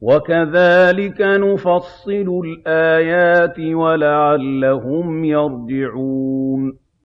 وَكَذَٰلِكَ نُفَصِّلُ الْآيَاتِ وَلَعَلَّهُمْ يَرْجِعُونَ